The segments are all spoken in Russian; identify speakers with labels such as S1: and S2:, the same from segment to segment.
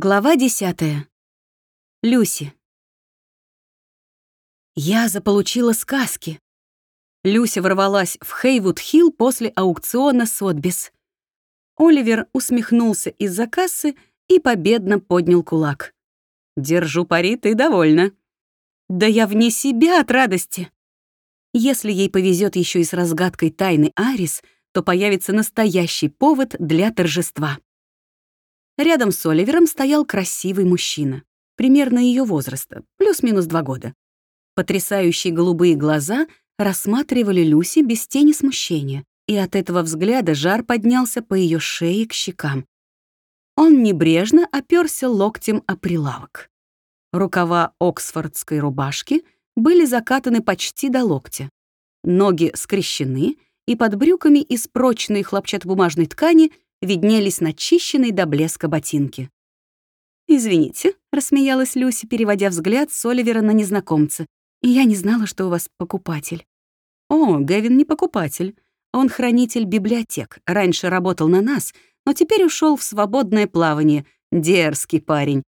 S1: Глава десятая. Люси. Я заполучила сказки. Люся ворвалась в Хейвуд-Хилл после аукциона Сотбис. Оливер усмехнулся из-за кассы и победно поднял кулак. «Держу пари, ты довольна». «Да я вне себя от радости». Если ей повезет еще и с разгадкой тайны Арис, то появится настоящий повод для торжества. Рядом с Оливером стоял красивый мужчина, примерно ее возраста, плюс-минус два года. Потрясающие голубые глаза рассматривали Люси без тени смущения, и от этого взгляда жар поднялся по ее шее к щекам. Он небрежно оперся локтем о прилавок. Рукава оксфордской рубашки были закатаны почти до локтя. Ноги скрещены, и под брюками из прочной хлопчатобумажной ткани — виднелись начищенные до блеска ботинки. «Извините», — рассмеялась Люси, переводя взгляд с Оливера на незнакомца. «Я не знала, что у вас покупатель». «О, Гэвин не покупатель. Он хранитель библиотек. Раньше работал на нас, но теперь ушел в свободное плавание. Дерзкий парень».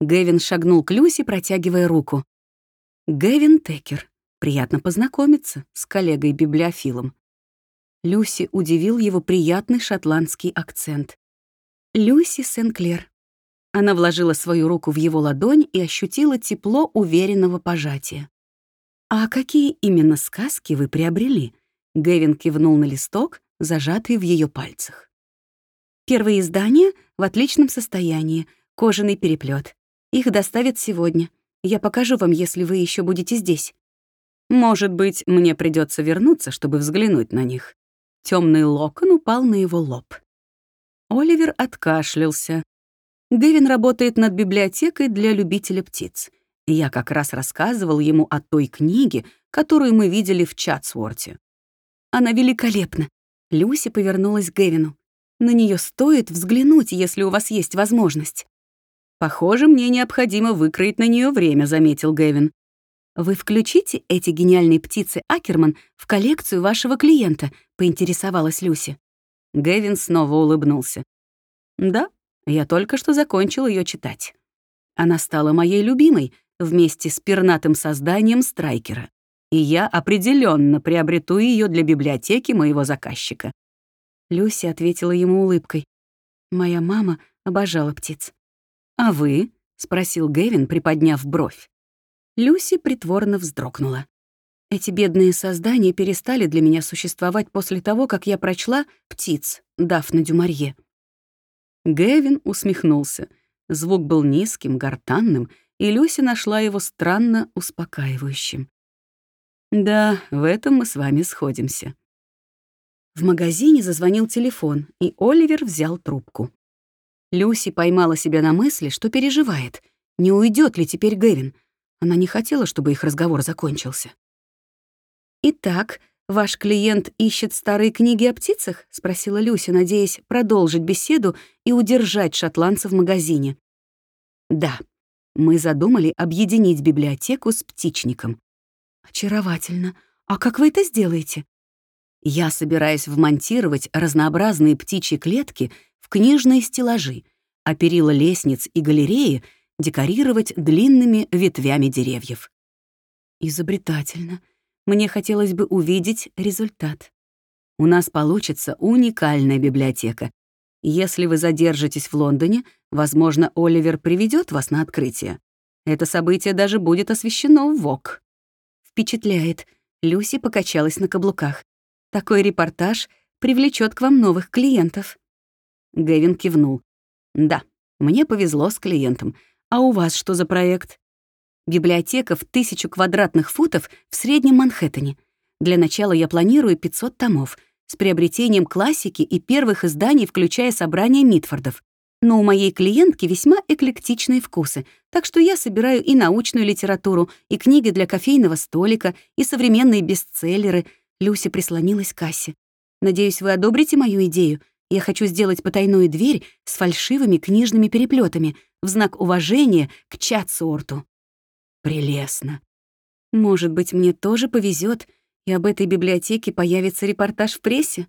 S1: Гэвин шагнул к Люси, протягивая руку. «Гэвин Текер. Приятно познакомиться с коллегой-библиофилом. Люси удивил его приятный шотландский акцент. «Люси Сенклер». Она вложила свою руку в его ладонь и ощутила тепло уверенного пожатия. «А какие именно сказки вы приобрели?» Гэвин кивнул на листок, зажатый в ее пальцах. «Первые издания в отличном состоянии, кожаный переплет. Их доставят сегодня. Я покажу вам, если вы еще будете здесь. Может быть, мне придется вернуться, чтобы взглянуть на них. Темный локон упал на его лоб. Оливер откашлялся. Гэвин работает над библиотекой для любителя птиц. Я как раз рассказывал ему о той книге, которую мы видели в Чатсворте. Она великолепна. Люси повернулась к Гэвину. На нее стоит взглянуть, если у вас есть возможность. Похоже, мне необходимо выкроить на нее время, заметил Гэвин. «Вы включите эти гениальные птицы Акерман в коллекцию вашего клиента?» — поинтересовалась Люси. Гэвин снова улыбнулся. «Да, я только что закончил ее читать. Она стала моей любимой вместе с пернатым созданием Страйкера, и я определенно приобрету ее для библиотеки моего заказчика». Люси ответила ему улыбкой. «Моя мама обожала птиц». «А вы?» — спросил Гэвин, приподняв бровь. Люси притворно вздрогнула. Эти бедные создания перестали для меня существовать после того, как я прочла «Птиц» Дафна Дюмарье. Гэвин усмехнулся. Звук был низким, гортанным, и Люси нашла его странно успокаивающим. «Да, в этом мы с вами сходимся». В магазине зазвонил телефон, и Оливер взял трубку. Люси поймала себя на мысли, что переживает. Не уйдет ли теперь Гэвин? Она не хотела, чтобы их разговор закончился. «Итак, ваш клиент ищет старые книги о птицах?» — спросила Люся, надеясь продолжить беседу и удержать шотландца в магазине. «Да, мы задумали объединить библиотеку с птичником». «Очаровательно. А как вы это сделаете?» «Я собираюсь вмонтировать разнообразные птичьи клетки в книжные стеллажи, а перила лестниц и галереи — декорировать длинными ветвями деревьев. Изобретательно. Мне хотелось бы увидеть результат. У нас получится уникальная библиотека. Если вы задержитесь в Лондоне, возможно, Оливер приведет вас на открытие. Это событие даже будет освещено в ВОК. Впечатляет. Люси покачалась на каблуках. Такой репортаж привлечет к вам новых клиентов. Гэвин кивнул. Да, мне повезло с клиентом. А у вас что за проект? Библиотека в тысячу квадратных футов в среднем Манхэттене. Для начала я планирую 500 томов с приобретением классики и первых изданий, включая собрание Митфордов. Но у моей клиентки весьма эклектичные вкусы, так что я собираю и научную литературу, и книги для кофейного столика, и современные бестселлеры. Люся прислонилась к кассе. Надеюсь, вы одобрите мою идею. Я хочу сделать потайную дверь с фальшивыми книжными переплетами в знак уважения к Чатсуорту. Прелестно. Может быть, мне тоже повезет, и об этой библиотеке появится репортаж в прессе?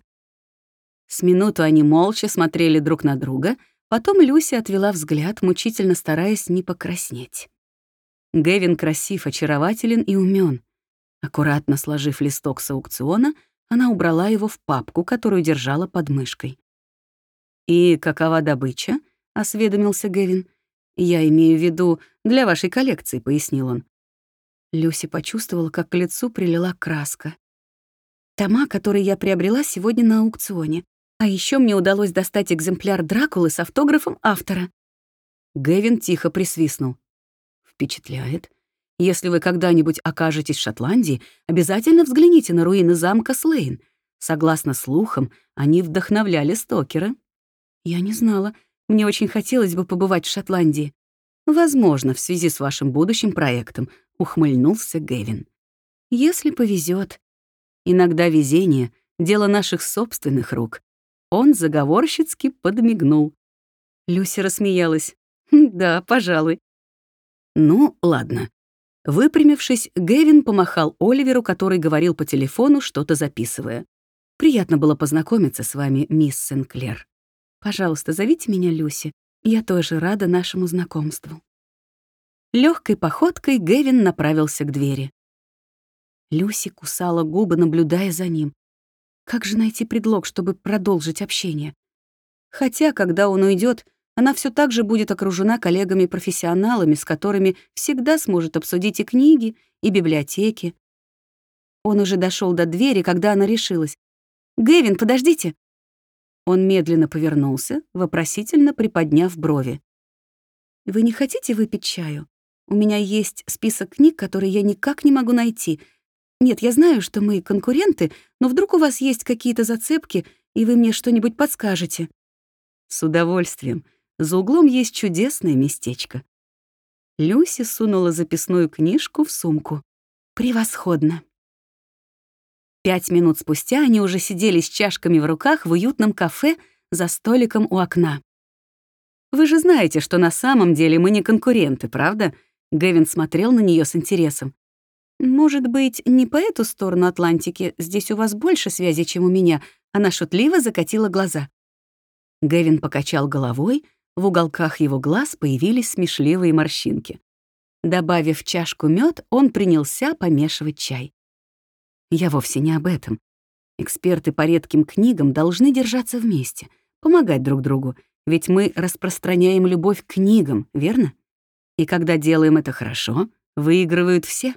S1: С минуту они молча смотрели друг на друга, Потом Люси отвела взгляд, мучительно стараясь не покраснеть. Гэвин красив, очарователен и умен. Аккуратно сложив листок с аукциона, она убрала его в папку, которую держала под мышкой. «И какова добыча?» — осведомился Гэвин. «Я имею в виду для вашей коллекции», — пояснил он. Люси почувствовала, как к лицу прилила краска. «Тома, которые я приобрела сегодня на аукционе. А еще мне удалось достать экземпляр Дракулы с автографом автора». Гэвин тихо присвистнул. «Впечатляет. Если вы когда-нибудь окажетесь в Шотландии, обязательно взгляните на руины замка Слейн. Согласно слухам, они вдохновляли Стокера». «Я не знала. Мне очень хотелось бы побывать в Шотландии. Возможно, в связи с вашим будущим проектом, ухмыльнулся Гэвин. Если повезет. Иногда везение — дело наших собственных рук. Он заговорщицки подмигнул. Люси рассмеялась. «Хм, «Да, пожалуй». «Ну, ладно». Выпрямившись, Гэвин помахал Оливеру, который говорил по телефону, что-то записывая. «Приятно было познакомиться с вами, мисс Сенклер». Пожалуйста, зовите меня Люси. Я тоже рада нашему знакомству». Легкой походкой Гэвин направился к двери. Люси кусала губы, наблюдая за ним. Как же найти предлог, чтобы продолжить общение? Хотя, когда он уйдет, она все так же будет окружена коллегами-профессионалами, с которыми всегда сможет обсудить и книги, и библиотеки. Он уже дошел до двери, когда она решилась. «Гэвин, подождите!» Он медленно повернулся, вопросительно приподняв брови. «Вы не хотите выпить чаю? У меня есть список книг, которые я никак не могу найти. Нет, я знаю, что мы конкуренты, но вдруг у вас есть какие-то зацепки, и вы мне что-нибудь подскажете?» «С удовольствием. За углом есть чудесное местечко». Люси сунула записную книжку в сумку. «Превосходно!» Пять минут спустя они уже сидели с чашками в руках в уютном кафе за столиком у окна. «Вы же знаете, что на самом деле мы не конкуренты, правда?» Гэвин смотрел на нее с интересом. «Может быть, не по эту сторону Атлантики, здесь у вас больше связи, чем у меня?» Она шутливо закатила глаза. Гэвин покачал головой, в уголках его глаз появились смешливые морщинки. Добавив в чашку мед, он принялся помешивать чай. Я вовсе не об этом. Эксперты по редким книгам должны держаться вместе, помогать друг другу, ведь мы распространяем любовь к книгам, верно? И когда делаем это хорошо, выигрывают все.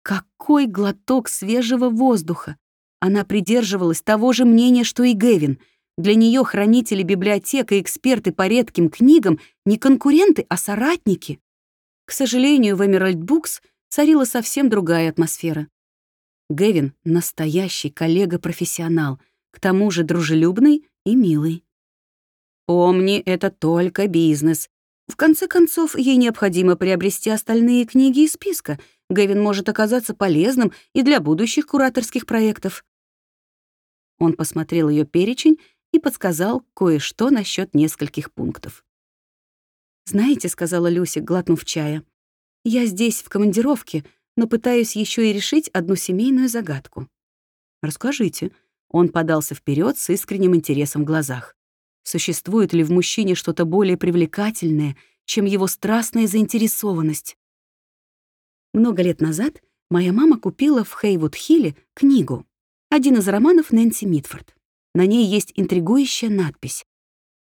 S1: Какой глоток свежего воздуха! Она придерживалась того же мнения, что и Гэвин. Для нее хранители библиотек и эксперты по редким книгам не конкуренты, а соратники. К сожалению, в Emerald Books царила совсем другая атмосфера. Гэвин — настоящий коллега-профессионал, к тому же дружелюбный и милый. Помни, это только бизнес. В конце концов, ей необходимо приобрести остальные книги из списка. Гэвин может оказаться полезным и для будущих кураторских проектов. Он посмотрел ее перечень и подсказал кое-что насчет нескольких пунктов. «Знаете», — сказала Люси, глотнув чая, — «я здесь в командировке, но пытаюсь еще и решить одну семейную загадку. Расскажите. Он подался вперед с искренним интересом в глазах. Существует ли в мужчине что-то более привлекательное, чем его страстная заинтересованность? Много лет назад моя мама купила в Хейвуд-Хилле книгу, один из романов Нэнси Митфорд. На ней есть интригующая надпись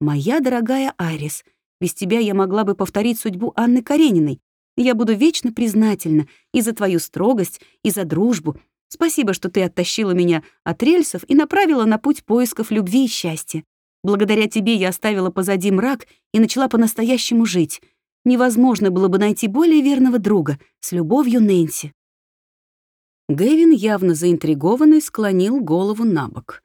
S1: «Моя дорогая Айрис, без тебя я могла бы повторить судьбу Анны Карениной, я буду вечно признательна и за твою строгость, и за дружбу. Спасибо, что ты оттащила меня от рельсов и направила на путь поисков любви и счастья. Благодаря тебе я оставила позади мрак и начала по-настоящему жить. Невозможно было бы найти более верного друга. С любовью, Нэнси. Гэвин, явно заинтригованный, склонил голову на бок.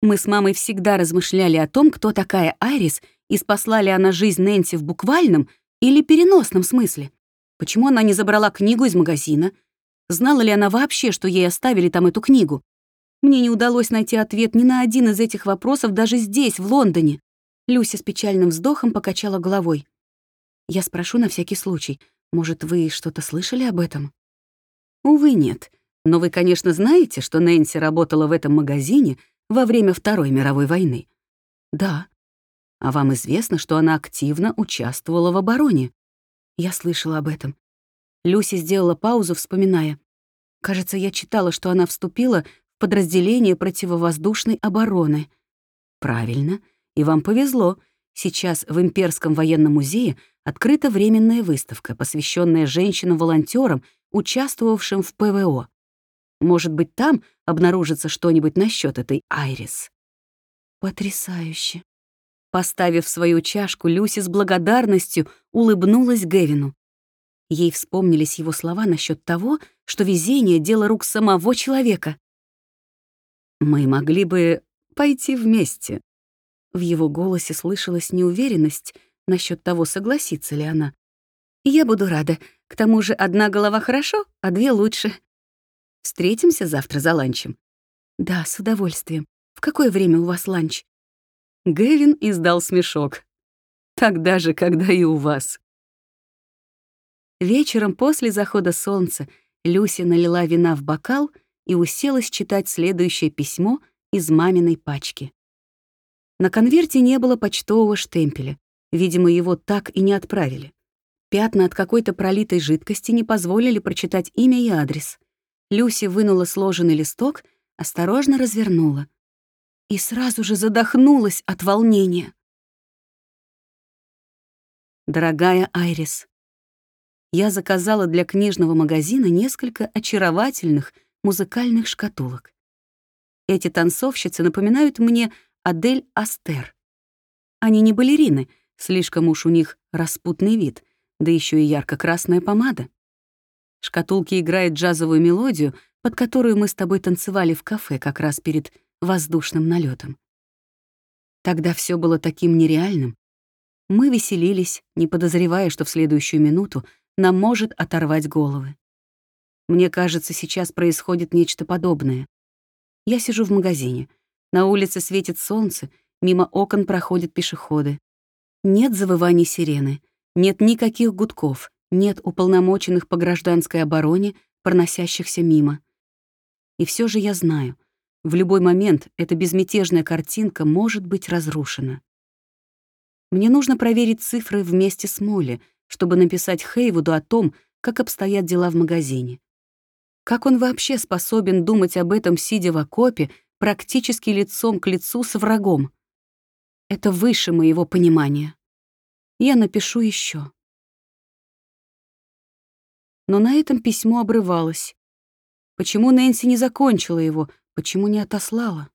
S1: Мы с мамой всегда размышляли о том, кто такая Айрис и спасла ли она жизнь Нэнси в буквальном — или переносном смысле? Почему она не забрала книгу из магазина? Знала ли она вообще, что ей оставили там эту книгу? Мне не удалось найти ответ ни на один из этих вопросов даже здесь, в Лондоне. Люся с печальным вздохом покачала головой. Я спрошу на всякий случай. Может, вы что-то слышали об этом? Увы, нет. Но вы, конечно, знаете, что Нэнси работала в этом магазине во время Второй мировой войны. Да. А вам известно, что она активно участвовала в обороне. Я слышала об этом. Люси сделала паузу, вспоминая. Кажется, я читала, что она вступила в подразделение противовоздушной обороны. Правильно. И вам повезло. Сейчас в Имперском военном музее открыта временная выставка, посвященная женщинам-волонтерам, участвовавшим в ПВО. Может быть, там обнаружится что-нибудь насчет этой Айрис. Потрясающе. Поставив свою чашку, Люси с благодарностью улыбнулась Гевину. Ей вспомнились его слова насчет того, что везение — дело рук самого человека. «Мы могли бы пойти вместе». В его голосе слышалась неуверенность насчет того, согласится ли она. «Я буду рада. К тому же одна голова хорошо, а две лучше. Встретимся завтра за ланчем?» «Да, с удовольствием. В какое время у вас ланч?» Гэвин издал смешок. «Тогда же, когда и у вас». Вечером после захода солнца Люся налила вина в бокал и уселась читать следующее письмо из маминой пачки. На конверте не было почтового штемпеля. Видимо, его так и не отправили. Пятна от какой-то пролитой жидкости не позволили прочитать имя и адрес. Люси вынула сложенный листок, осторожно развернула и сразу же задохнулась от волнения. Дорогая Айрис, я заказала для книжного магазина несколько очаровательных музыкальных шкатулок. Эти танцовщицы напоминают мне Адель Астер. Они не балерины, слишком уж у них распутный вид, да еще и ярко-красная помада. Шкатулки играют джазовую мелодию, под которую мы с тобой танцевали в кафе как раз перед воздушным налетом. Тогда все было таким нереальным. Мы веселились, не подозревая, что в следующую минуту нам может оторвать головы. Мне кажется, сейчас происходит нечто подобное. Я сижу в магазине. На улице светит солнце, мимо окон проходят пешеходы. Нет завываний сирены, нет никаких гудков, нет уполномоченных по гражданской обороне, проносящихся мимо. И все же я знаю, в любой момент эта безмятежная картинка может быть разрушена. Мне нужно проверить цифры вместе с Молли, чтобы написать Хейвуду о том, как обстоят дела в магазине. Как он вообще способен думать об этом, сидя в окопе, практически лицом к лицу с врагом? Это выше моего понимания. Я напишу еще. Но на этом письмо обрывалось. Почему Нэнси не закончила его, Почему не отослала?